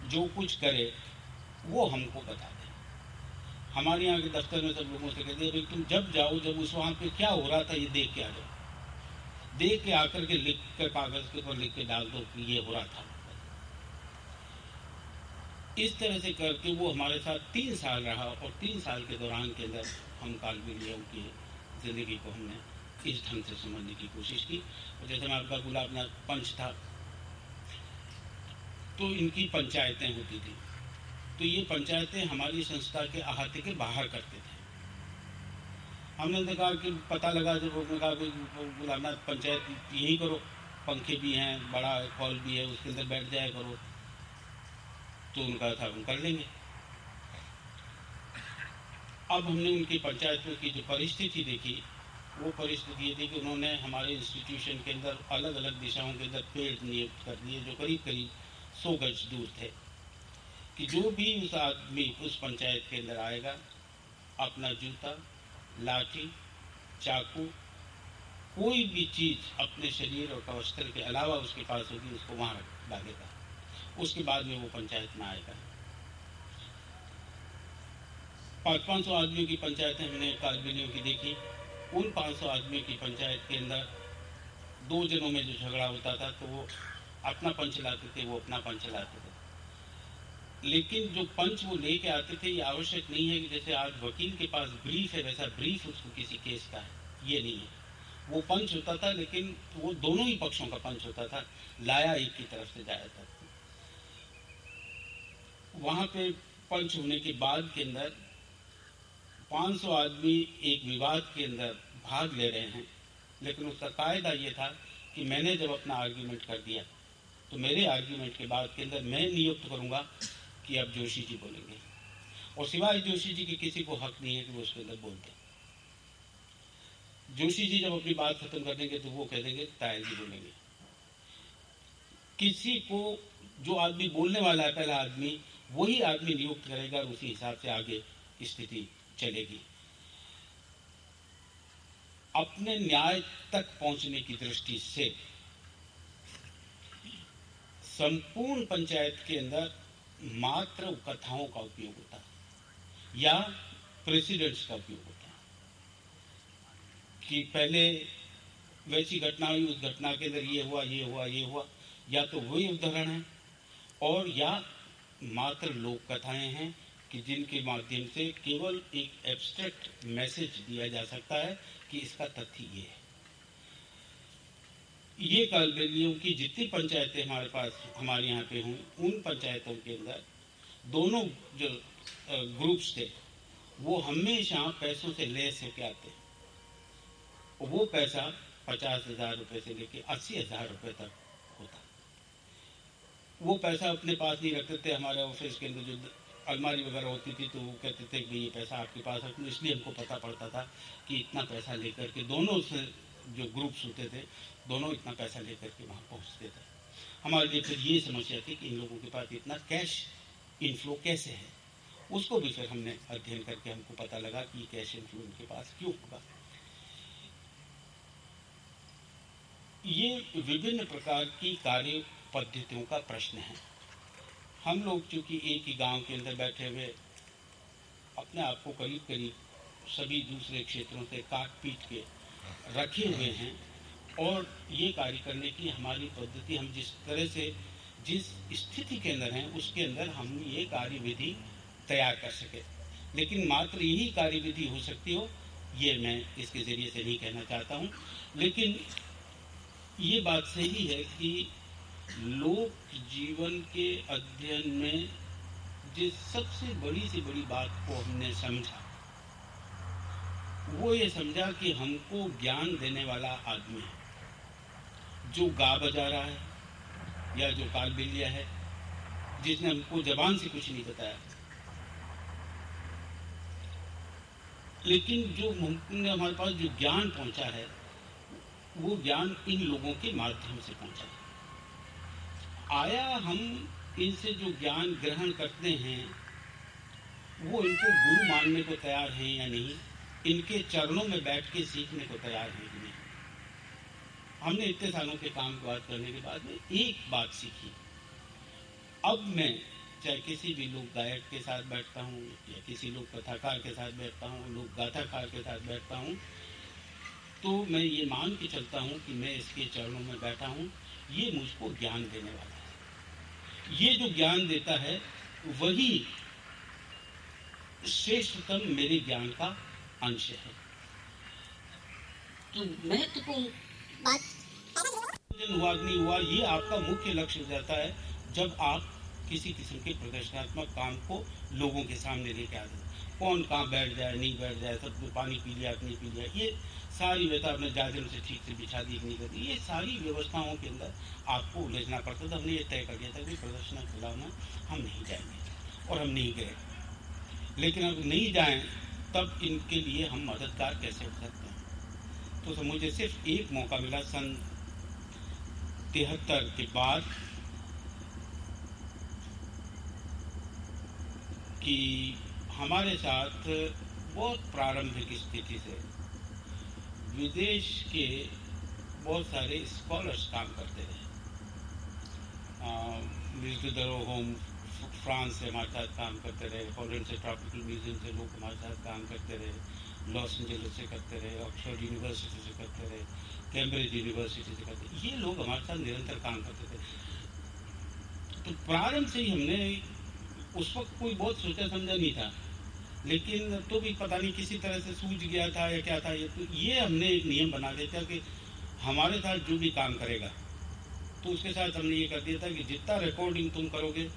जो कुछ करे, वो हमको बता दें। हमारे यहाँ के दफ्तर में सब लोगों से कहते हैं, भाई, तुम जब जाओ, जब उस वहाँ पे क्या हो रहा था, ये देख के आ जाओ। देख के आकर के लिख कर कागज़ के ऊपर लिख के डाल दो कि ये हो रहा था। इस तरह से करके वो हमारे साथ तीन साल रहा और तीन साल के दौरान के अंदर हम कालबिलियों की ज़िंदगी को हमने इस ढंग से समझने की कोशिश की। और जैसे मैं आपका गुलाब नाथ पंच था तो इनकी पंचायतें होती थी। तो ये पंचायतें हमारी संस्था के अहाते के बाहर करते थे। हमने देखा कि पता लगा जब उसने कहा कि नाथ पंचायत यही करो। पंखे भी हैं, बड़ा हॉल भी है, उसके अंदर बैठ जाया करो। तो उनका था, हम कर लेंगे। अब हमने उनकी पंचायतों की जो परिस्थिति देखी, वो परिस्थिति ये थी कि उन्होंने हमारे इंस्टीट्यूशन के अंदर अलग अलग दिशाओं के अंदर पेड़ नियुक्त कर दिए, जो करीब करीब सौ गज दूर थे। कि जो भी उस आदमी उस पंचायत के अंदर आएगा, अपना जूता लाठी, चाकू, कोई भी चीज़ अपने शरीर और कवस्त्र के अलावा उसके पास होगी, उसको वहाँ डालेगा उसके बाद में वो पंचायत में आएगा पाँच पाँच सौ आदमियों की पंचायतें हमने कालबिलियों की देखी। उन पाँच सौ आदमियों की पंचायत के अंदर दो जनों में जो झगड़ा होता था तो वो अपना पंच लाते थे, वो अपना पंच लाते थे। लेकिन जो पंच वो लेके आते थे, ये आवश्यक नहीं है कि जैसे आज वकील के पास ब्रीफ है, वैसा ब्रीफ उसको किसी केस का है। ये नहीं है। वो पंच होता था, लेकिन वो दोनों ही पक्षों का पंच होता था। लाया एक की तरफ़ से जाया था। वहाँ पे पंच होने के बाद के अंदर 500 आदमी एक विवाद के अंदर भाग ले रहे हैं। लेकिन उसका कायदा ये था कि मैंने जब अपना आर्ग्यूमेंट कर दिया तो मेरे आर्ग्यूमेंट के बाद के अंदर मैं नियुक्त करूँगा कि अब जोशी जी बोलेंगे। और सिवाय जोशी जी के किसी को हक नहीं है कि वो उसके अंदर बोलते जोशी जी जब अपनी बात खत्म कर देंगे तो वो कह देंगे, तायल जी बोलेंगे। किसी को जो आदमी बोलने वाला है, पहला आदमी, वही आदमी नियुक्त करेगा और उसी हिसाब से आगे स्थिति चलेगी। अपने न्याय तक पहुँचने की दृष्टि से संपूर्ण पंचायत के अंदर मात्र कथाओं का उपयोग होता है, या प्रेसिडेंट्स का उपयोग होता है। कि पहले वैसी घटना हुई, उस घटना के अंदर ये हुआ ये हुआ ये हुआ, या तो वही उदाहरण है, और या मात्र लोक कथाएँ हैं कि जिनके माध्यम से केवल एक एब्स्ट्रैक्ट मैसेज दिया जा सकता है कि इसका तथ्य ये है। ये कालबेलियों की जितनी पंचायतें हमारे पास, हमारे यहाँ पे हुई उन पंचायतों के अंदर दोनों जो ग्रुप्स थे, वो हमेशा पैसों से लेस होके आते वो पैसा पचास हज़ार रुपये से लेके अस्सी हज़ार रुपये तक होता वो पैसा अपने पास नहीं रखते थे, हमारे ऑफ़िस के अंदर जो अलमारी वगैरह होती थी तो वो कहते थे कि ये पैसा आपके पास रखो इसलिए हमको पता पड़ता था कि इतना पैसा लेकर के दोनों से जो ग्रुप्स होते थे, दोनों इतना पैसा लेकर के वहाँ पहुँचते थे। हमारे लिए फिर ये समस्या थी कि इन लोगों के पास इतना कैश इनफ्लो कैसे है? उसको भी फिर हमने अध्ययन करके हमको पता लगा कि कैश इनफ्लो इनके पास क्यों होगा। ये विभिन्न प्रकार की कार्य पद्धतियों का प्रश्न है। हम लोग चूँकि एक ही गाँव के अंदर बैठे हुए, अपने आप को करीब करीब सभी दूसरे क्षेत्रों से काट पीट के रखे हुए हैं और ये कार्य करने की हमारी पद्धति, हम जिस तरह से, जिस स्थिति के अंदर हैं, उसके अंदर हम ये कार्य विधि तैयार कर सके। लेकिन मात्र यही कार्य विधि हो सकती हो, ये मैं इसके ज़रिए से नहीं कहना चाहता हूँ। लेकिन ये बात सही है कि लोक जीवन के अध्ययन में जिस सबसे बड़ी से बड़ी बात को हमने समझा वो ये समझा कि हमको ज्ञान देने वाला आदमी है। जो गा बजा रहा है, या जो कालबिलिया है, जिसने हमको जबान से कुछ नहीं बताया। लेकिन जो मुमकिन हमारे पास जो ज्ञान पहुँचा है, वो ज्ञान इन लोगों के माध्यम से पहुँचा है। आया हम इनसे जो ज्ञान ग्रहण करते हैं, वो इनको गुरु मानने को तैयार हैं या नहीं? इनके चरणों में बैठ के सीखने को तैयार हैं कि नहीं। हमने इतने सालों के काम की बात करने के बाद में एक बात सीखी। अब मैं चाहे किसी भी लोक गायक के साथ बैठता हूँ, या किसी लोग कथाकार के साथ बैठता हूँ, लोक गाथाकार के साथ बैठता हूँ तो मैं ये मान के चलता हूँ कि मैं इसके चरणों में बैठा हूँ। ये मुझको ज्ञान देने वाला है। ये जो ज्ञान देता है, वही श्रेष्ठतम मेरे ज्ञान का अंश है। तो महत्वपूर्ण बात हुआ नहीं हुआ ये आपका मुख्य लक्ष्य हो जाता है जब आप किसी किस्म के प्रदर्शनात्मक काम को लोगों के सामने लेके आते जाए कौन कहाँ बैठ जाए नहीं बैठ जाए सब पानी पी लिया नहीं पी लिया ये सारी व्यवस्था अपने जाजम से ठीक से बिछा दी नहीं करती ये सारी व्यवस्थाओं के अंदर आपको उलझना पड़ता था। हमने ये तय कर दिया था कि प्रदर्शन खिलाना हम नहीं जाएँगे और हम नहीं गए। लेकिन अब नहीं जाएँ तब इनके लिए हम मददगार कैसे हो सकते हैं? तो, मुझे सिर्फ़ एक मौका मिला सन तिहत्तर के बाद कि हमारे साथ बहुत प्रारंभिक स्थिति से विदेश के बहुत सारे स्कॉलर्स काम करते रहे। दरो होम फ्रांस से हमारे साथ काम करते रहे हॉलैंड से ट्रॉपिकल म्यूज़ियम से लोग हमारे साथ काम करते रहे लॉस एंजल्स से करते रहे ऑक्सफोर्ड यूनिवर्सिटी से करते रहे कैम्ब्रिज यूनिवर्सिटी से करते ये लोग हमारे साथ निरंतर काम करते थे। तो प्रारंभ से ही हमने उस वक्त कोई बहुत सोचा समझा नहीं था। लेकिन तो भी पता नहीं किसी तरह से सूझ गया था या क्या था। ये तो ये हमने एक नियम बना दिया था कि हमारे साथ जो भी काम करेगा तो उसके साथ हमने ये कर दिया था कि जितना रिकॉर्डिंग तुम करोगे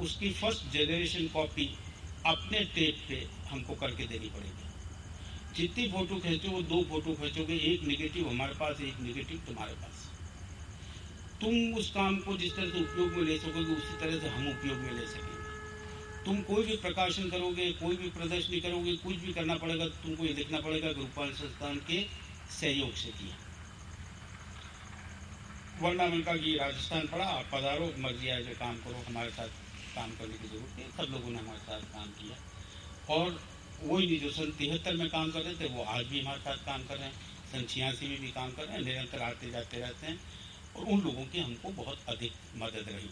उसकी फ़र्स्ट जनरेशन कॉपी अपने टेप पे हमको करके देनी पड़ेगी। जितनी फ़ोटो खींचो, वो दो फ़ोटो खींचोगे, एक निगेटिव हमारे पास, एक निगेटिव तुम्हारे पास। तुम उस काम को जिस तरह से उपयोग में ले सकोगे, उसी तरह से हम उपयोग में ले सकेंगे। तुम कोई भी प्रकाशन करोगे, कोई भी प्रदर्शनी करोगे, कुछ भी करना पड़ेगा, तुमको ये देखना पड़ेगा कि रूपाल संस्थान के सहयोग से किया। वरना मैंने कहा कि राजस्थान पड़ा, आप पधारो, मर्ज़ी आए, जो काम करो, हमारे साथ काम करने की ज़रूरत है। सब लोगों ने हमारे साथ काम किया और वही नहीं, जो सन तिहत्तर में काम कर रहे थे, वो आज भी हमारे साथ काम कर रहे हैं। सन छियासी में भी काम कर रहे हैं। निरंतर आते जाते रहते हैं। और उन लोगों की हमको बहुत अधिक मदद रही।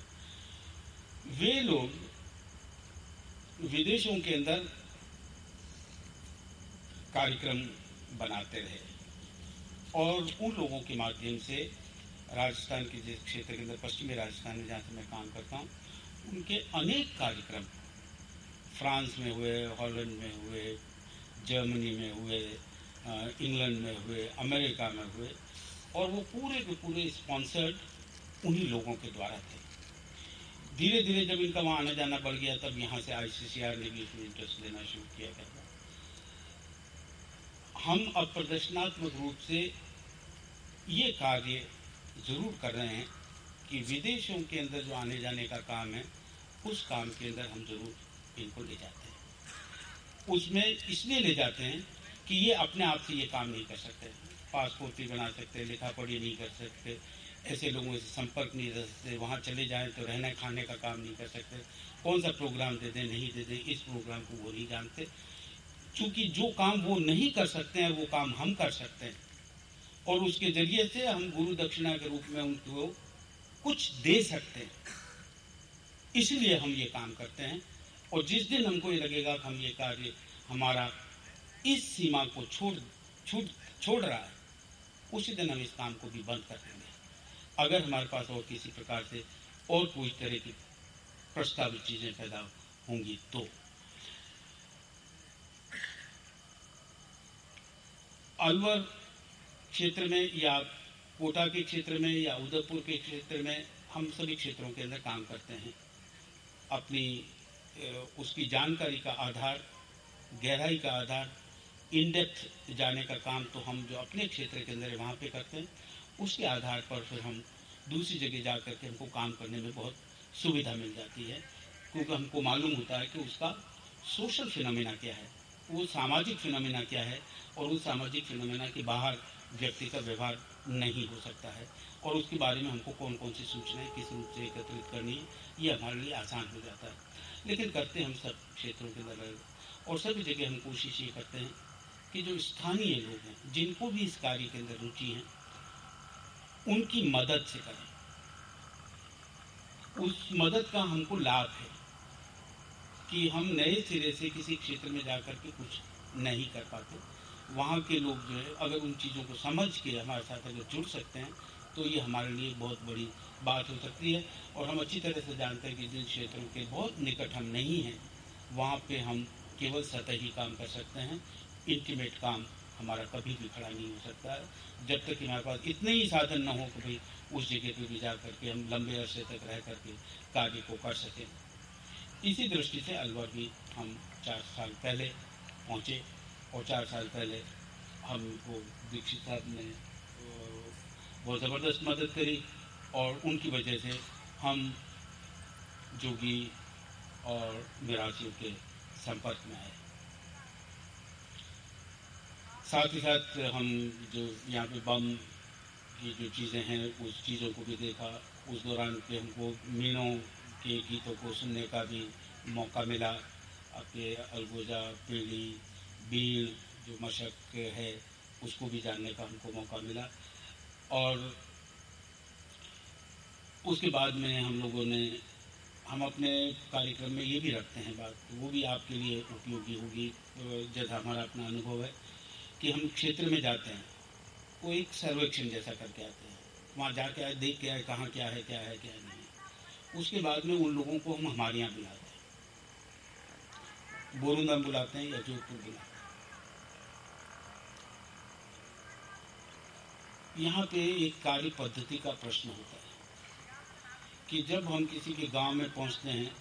वे लोग विदेशों के अंदर कार्यक्रम बनाते रहे। और उन लोगों के माध्यम से राजस्थान के जिस क्षेत्र के अंदर, पश्चिमी राजस्थान में जहाँ से मैं काम करता हूँ उनके अनेक कार्यक्रम। फ्रांस में हुए, हॉलैंड में हुए, जर्मनी में हुए इंग्लैंड में हुए, अमेरिका में हुए, और वो पूरे के पूरे स्पॉन्सर्ड उन्हीं लोगों के द्वारा थे। धीरे धीरे जब इनका वहाँ आना जाना बढ़ गया, तब यहाँ से आईसीसीआर ने भी इसमें इंटरेस्ट लेना शुरू किया गया हम अब प्रदर्शनात्मक रूप से ये कार्य ज़रूर कर रहे हैं। कि विदेशों के अंदर जो आने जाने का काम है, उस काम के अंदर हम ज़रूर इनको ले जाते हैं। उसमें इसलिए ले जाते हैं कि ये अपने आप से ये काम नहीं कर सकते। पासपोर्ट नहीं बना सकते लिखा पढ़ी नहीं कर सकते। ऐसे लोगों से संपर्क नहीं रह सकते, वहाँ चले जाएँ तो रहने खाने का काम नहीं कर सकते। कौन सा प्रोग्राम दे दें, नहीं दे दें, इस प्रोग्राम को वो नहीं जानते। क्योंकि जो काम वो नहीं कर सकते हैं, वो काम हम कर सकते हैं। और उसके ज़रिए से हम गुरु दक्षिणा के रूप में उनको कुछ दे सकते हैं। इसलिए हम ये काम करते हैं और जिस दिन हमको ये लगेगा कि हम ये कार्य हमारा इस सीमा को छोड़ छूट छोड़ रहा है, उसी दिन हम इस काम को भी बंद कर देंगे। अगर हमारे पास और किसी प्रकार से और कोई तरह की प्रस्तावित चीज़ें पैदा होंगी तो। अलवर क्षेत्र में या कोटा के क्षेत्र में या उदयपुर के क्षेत्र में हम सभी क्षेत्रों के अंदर काम करते हैं। अपनी उसकी जानकारी का आधार, गहराई का आधार इन डेप्थ जाने का काम तो हम जो अपने क्षेत्र के अंदर वहाँ पे करते हैं। उसके आधार पर फिर हम दूसरी जगह जा करके हमको काम करने में बहुत सुविधा मिल जाती है, क्योंकि हमको मालूम होता है कि उसका सोशल फिनोमिना क्या है। वो सामाजिक फिनोमिना क्या है और उस सामाजिक फिनोमिना के बाहर व्यक्ति का व्यवहार नहीं हो सकता है। और उसके बारे में हमको कौन कौन सी सूचनाएँ किस रूप से एकत्रित करनी है, ये हमारे लिए आसान हो जाता है। लेकिन करते हम सब क्षेत्रों के अंदर और सभी जगह हम कोशिश ये करते हैं कि जो स्थानीय लोग हैं, जिनको भी इस कार्य के अंदर रुचि है, उनकी मदद से करें। उस मदद का हमको लाभ है कि हम नए सिरे से किसी क्षेत्र में जाकर के कुछ नहीं कर पाते। वहाँ के लोग जो है, अगर उन चीज़ों को समझ के हमारे साथ अगर जुड़ सकते हैं तो ये हमारे लिए बहुत बड़ी बात हो सकती है। और हम अच्छी तरह से जानते हैं कि जिन क्षेत्रों के बहुत निकट हम नहीं हैं, वहाँ पे हम केवल सतही काम कर सकते हैं। इंटीमेट काम हमारा कभी भी खड़ा नहीं हो सकता है। जब तक हमारे पास इतने ही साधन न हो कि भाई उस जगह पर भी जा करके हम लंबे अरसे तक रह करके कार्य को कर सकें। इसी दृष्टि से अलवर भी हम चार साल पहले पहुँचे। और चार साल पहले हमको दीक्षित साहब ने बहुत ज़बरदस्त मदद करी और उनकी वजह से हम जोगी और मिरासियों के संपर्क में आए। साथ ही साथ हम जो यहाँ पे बम की जो चीज़ें हैं, उस चीज़ों को भी देखा। उस दौरान पे हमको मीनों के गीतों को सुनने का भी मौका मिला। आपके अलगोजा, पीढ़ी बीड़ जो मशक है, उसको भी जानने का हमको मौका मिला। और उसके बाद में हम लोगों ने, हम अपने कार्यक्रम में ये भी रखते हैं बात, वो भी आपके लिए उपयोगी होगी। जैसा हमारा अपना अनुभव है कि हम क्षेत्र में जाते हैं, वो एक सर्वेक्षण जैसा करके आते हैं। वहाँ जा के आए देख के आए, कहाँ क्या है क्या है, क्या नहीं। उसके बाद में उन लोगों को हम हमारे यहाँ बुलाते हैं। बोरुंदा बुलाते हैं या जोधपुर बुलाते हैं। यहाँ पे एक कार्य पद्धति का प्रश्न होता है कि जब हम किसी के गाँव में पहुँचते हैं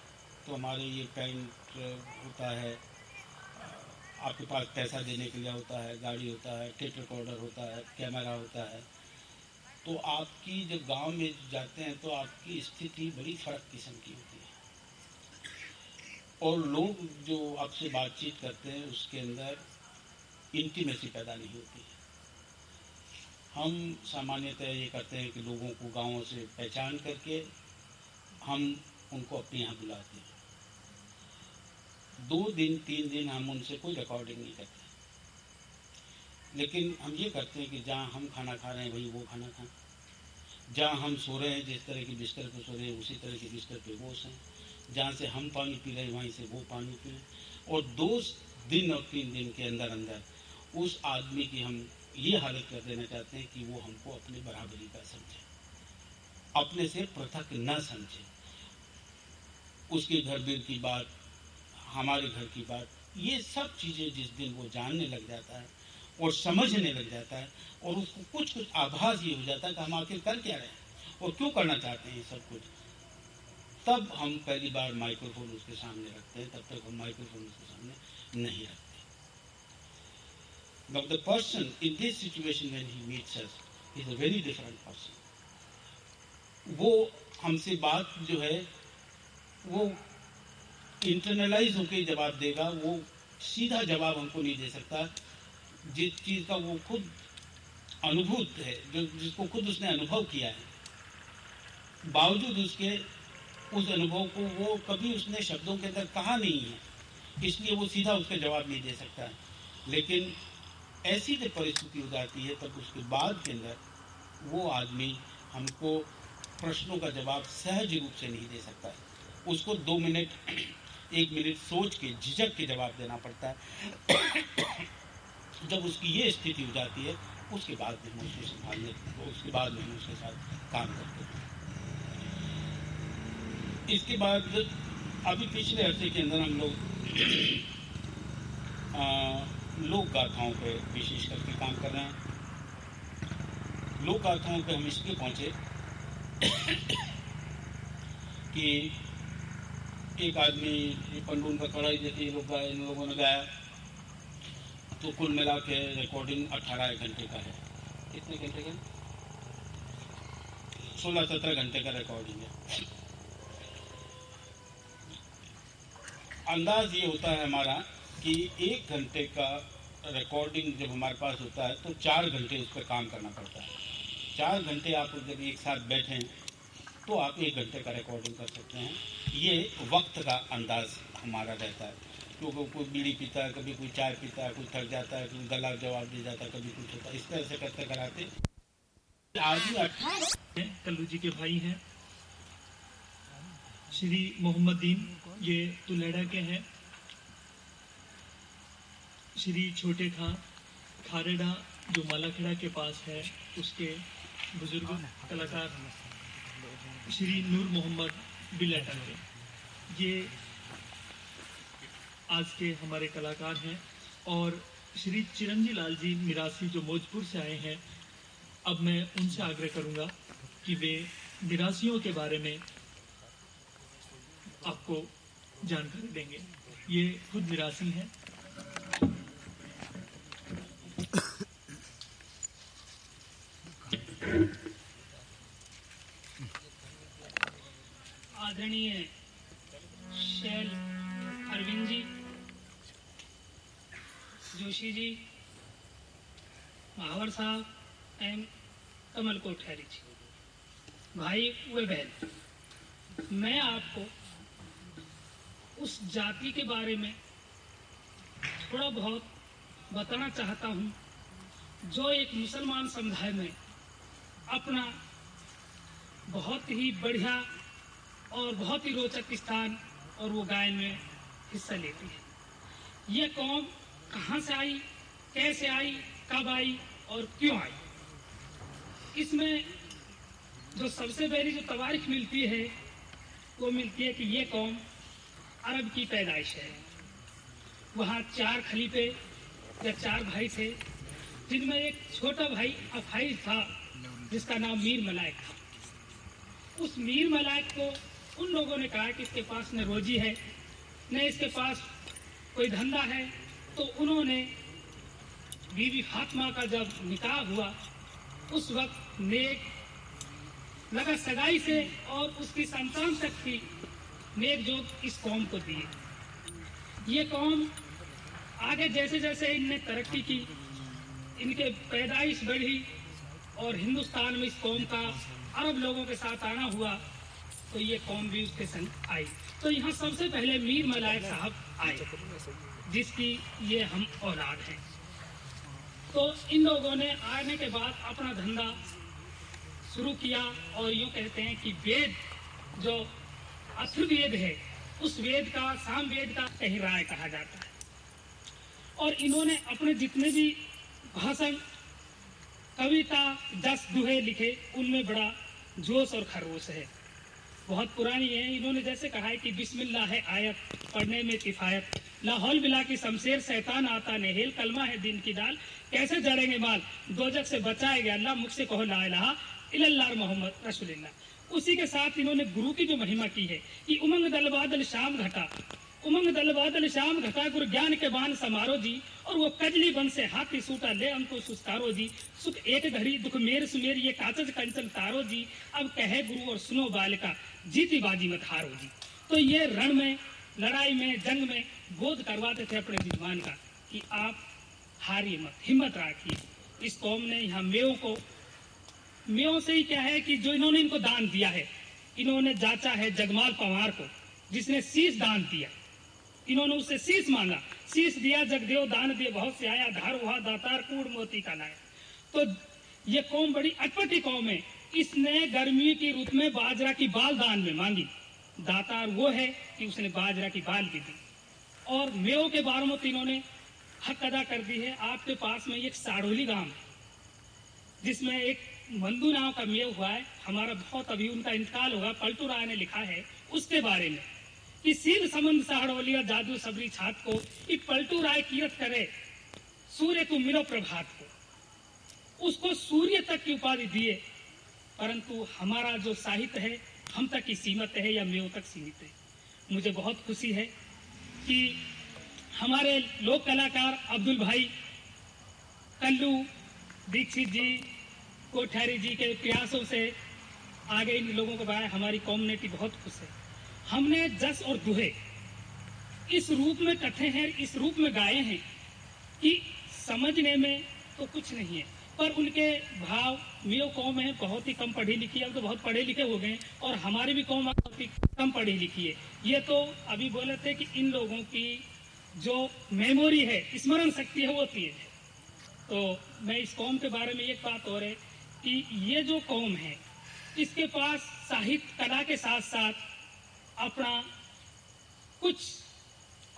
तो हमारे ये पेंट होता है आपके पास पैसा देने के लिए होता है, गाड़ी होता है, टेप रिकॉर्डर होता है, कैमरा होता है तो आपकी जब गाँव में जाते हैं तो आपकी स्थिति बड़ी फ़र्क किस्म की होती है। और लोग जो आपसे बातचीत करते हैं, उसके अंदर इंटीमेसी पैदा नहीं होती है। हम सामान्यतः ये करते हैं कि लोगों को गाँवों से पहचान करके हम उनको अपने यहाँ बुलाते हैं। दो दिन, तीन दिन हम उनसे कोई रिकॉर्डिंग नहीं करते। लेकिन हम ये करते हैं कि जहाँ हम खाना खा रहे हैं, वही वो खाना खाएँ। जहाँ हम सो रहे हैं, जिस तरह के बिस्तर पर सो रहे हैं, उसी तरह के बिस्तर पे वो सोएँ जहाँ से हम पानी पी रहे हैं, वहीं से वो पानी पिए और दो दिन और तीन दिन के अंदर अंदर उस आदमी की हम ये हालत कर देना चाहते हैं कि वो हमको अपने बराबरी का समझे। अपने से पृथक न समझे। उसके घर बीर की बात, हमारे घर की बात, ये सब चीज़ें जिस दिन वो जानने लग जाता है और समझने लग जाता है और उसको कुछ कुछ आभास ये हो जाता है कि हम आखिर कर क्या रहे हैं और क्यों करना चाहते हैं ये सब कुछ। तब हम पहली बार माइक्रोफोन उसके सामने रखते हैं, तब तक हम माइक्रोफोन उसके सामने नहीं रखते। But the person in this situation when he meets us is a very different person. वो हमसे बात जो है, वो इंटरनलाइज होकर जवाब देगा, वो सीधा जवाब हमको नहीं दे सकता। जिस चीज़ का वो खुद अनुभूत है, जो जिसको खुद उसने अनुभव किया है, बावजूद उसके उस अनुभव को वो कभी उसने शब्दों के अंदर कहा नहीं है। इसलिए वो सीधा उसका जवाब नहीं दे सकता। लेकिन ऐसी जब परिस्थिति हो जाती है, तब उसके बाद के अंदर वो आदमी हमको प्रश्नों का जवाब सहज रूप से नहीं दे सकता है। उसको दो मिनट, एक मिनट सोच के, झिझक के जवाब देना पड़ता है। जब उसकी ये स्थिति हो जाती है, उसके बाद में हम उसको संभालने, उसके बाद में हम उसके साथ काम करते हैं। इसके बाद, अभी पिछले हफ़्ते के अंदर हम लोग [clears throat] लोक गाथाओं पर विशेष करके काम कर रहे हैं। लोक गाथाओं पर हम इसलिए पहुँचे कि एक आदमी पंडून का कड़ाई जैसे लोग गाए, इन लोगों ने गाया। तो कुल मिला के रिकॉर्डिंग अट्ठारह घंटे का है। कितने घंटे का? सोलह सत्रह घंटे का रिकॉर्डिंग है। अंदाज ये होता है हमारा कि एक घंटे का रिकॉर्डिंग जब हमारे पास होता है तो चार घंटे उस पर काम करना पड़ता है। चार घंटे आप जब एक साथ बैठें तो आप एक घंटे का रिकॉर्डिंग कर सकते हैं। ये वक्त का अंदाज हमारा रहता है। क्योंकि कोई बीड़ी पीता है, कभी कोई चाय पीता है, कोई थक जाता है, कोई गला जवाब दे जाता है, कभी कुछ होता है। इस तरह से करते कराते। आदमी कल्लू जी के भाई हैं। श्री मोहम्मद दीन, ये तुलेड़ा के हैं। श्री छोटे खां खारेडा जो मालाखेड़ा के पास है उसके बुज़ुर्ग कलाकार श्री नूर मोहम्मद बिलेटा के ये आज के हमारे कलाकार हैं और श्री चिरंजी लाल जी मिरासी जो मौजपुर से आए हैं अब मैं उनसे आग्रह करूँगा कि वे मिरासियों के बारे में आपको जानकारी देंगे। ये खुद मिरासी हैं। आदरणीय शैल अरविंद जी, जोशी जी महावर साहब एम कमल कोठारी जी। भाई व बहन, मैं आपको उस जाति के बारे में थोड़ा बहुत बताना चाहता हूँ, जो एक मुसलमान समुदाय में अपना बहुत ही बढ़िया और बहुत ही रोचक स्थान और वो गायन में हिस्सा लेती है। ये कौम कहाँ से आई, कैसे आई, कब आई और क्यों आई? इसमें जो सबसे पहली जो तवारीख मिलती है, वो मिलती है कि ये कौम अरब की पैदाइश है। वहाँ चार खलीफे या चार भाई थे, जिनमें एक छोटा भाई अफाइज था, जिसका नाम मीर मलाइक था। उस मीर मलाइक को उन लोगों ने कहा कि इसके पास न रोजी है, न इसके पास कोई धंधा है। तो उन्होंने बीवी फातिमा का जब निकाह हुआ, उस वक्त नेक लगा सगाई से और उसकी संतान तक की नेक जो इस कौम को दिए ये कौम आगे जैसे जैसे इनने तरक्की की, इनके पैदाइश बढ़ी और हिंदुस्तान में इस कौम का अरब लोगों के साथ आना हुआ तो ये कौम भी उसके संग आई। तो यहाँ सबसे पहले मीर मलायक साहब आए, जिसकी ये हम औलाद हैं। तो इन लोगों ने आने के बाद अपना धंधा शुरू किया और यूँ कहते हैं कि वेद, जो अथर्वेद है, उस वेद का, साम वेद का कहीं राय कहा जाता है। और इन्होंने अपने जितने भी भाषण, कविता, दस दुहे लिखे, उनमें बड़ा जोश और खरोश है। बहुत पुरानी है। इन्होंने जैसे कहा है कि बिस्मिल्लाह है आयत, पढ़ने में किफायत। लाहौल बिला की शमशेर सैतान आता नेहेल, कलमा है दिन की डाल कैसे जड़ेंगे माल? दो जग से बचाएगा अल्लाह मुझसे कहो ला मोहम्मद रसुल्ला उसी के साथ इन्होंने गुरु की जो महिमा की है कि उमंग दल बादल शाम घटा। उमंग दल बादल शाम घटा गुरु ज्ञान के बान समारो जी, और वो कजली बन से हाथी सूटा ले हमको सुस्कारो जी। सुख एक घड़ी, दुख मेर सुमेर, ये काचज कंचन तारो जी। अब कहे गुरु और सुनो बालिका, जीती बाजी मत हारो जी। तो ये रण में, लड़ाई में, जंग में बोध करवाते थे अपने विद्वान का, कि आप हारिए मत, हिम्मत रखिए। इस कौम ने यहाँ मेव को मेव से ही क्या है कि जो इन्होंने इनको दान दिया है, इन्होंने जाचा है जगमाल पवार को, जिसने शीश दान दिया। इन्होंने उससे शीश मांगा। शीश दिया, जगदेव दान दिए, बहुत से आया धार हुआ दातार कूड़ मोती का लाया तो ये कौम बड़ी अटपटी कौम है। इसने गर्मी की रुत में बाजरा की बाल दान में मांगी। दातार वो है कि उसने बाजरा की बाल भी दी। और मेव के बारे में तीनों ने हक अदा कर दी है। आपके पास में एक साड़ोली गाँव है, जिसमें एक मंदू नाम का मेव हुआ है। हमारा बहुत अभी उनका इंतकाल होगा। पलटू राय ने लिखा है उसके बारे में। कि सील साड़ोलिया जादू सबरी छात को, कि पलटू राय कीरत करे, सूर्य को मिलो प्रभात को। उसको सूर्य तक की उपाधि दिए, परंतु हमारा जो साहित्य है, हम तक ही सीमित है या मेव तक सीमित है। मुझे बहुत खुशी है कि हमारे लोक कलाकार अब्दुल भाई कल्लू, दीक्षित जी, कोठारी जी के प्रयासों से आगे इन लोगों को बढ़ाया हमारी कॉम्युनिटी बहुत खुश है। हमने जस और दुहे इस रूप में कथे हैं, इस रूप में गाए हैं कि समझने में तो कुछ नहीं है। पर उनके भाव मियो कौम है, बहुत ही कम पढ़ी लिखी है अब तो बहुत पढ़े लिखे हो गए और हमारी भी कौम बहुत ही कम पढ़ी लिखी है। ये तो अभी बोले थे कि इन लोगों की जो मेमोरी है, स्मरण शक्ति है, वो तेज है। तो मैं इस कौम के बारे में एक बात और है कि ये जो कौम है, इसके पास साहित्य, कला के साथ साथ अपना कुछ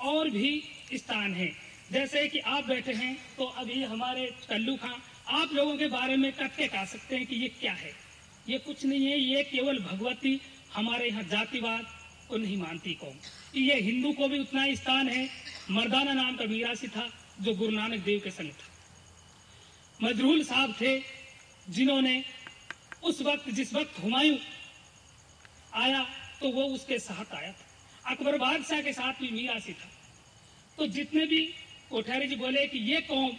और भी स्थान है। जैसे कि आप बैठे हैं तो अभी हमारे कल्लू खां, आप लोगों के बारे में कट के कह सकते हैं कि ये क्या है? ये कुछ नहीं है, ये केवल भगवती हमारे यहाँ जातिवाद को नहीं मानती कौम ये हिंदू को भी उतना स्थान है, मर्दाना नाम का मीरासी था, जो गुरु नानक देव के संग था। मजरूल साहब थे, जिन्होंने उस वक्त, जिस वक्त हुमायूं आया तो वो उसके साथ आया था। अकबर बादशाह के साथ भी मीरा मीरासी था तो जितने भी कोठारी जी बोले कि ये कौम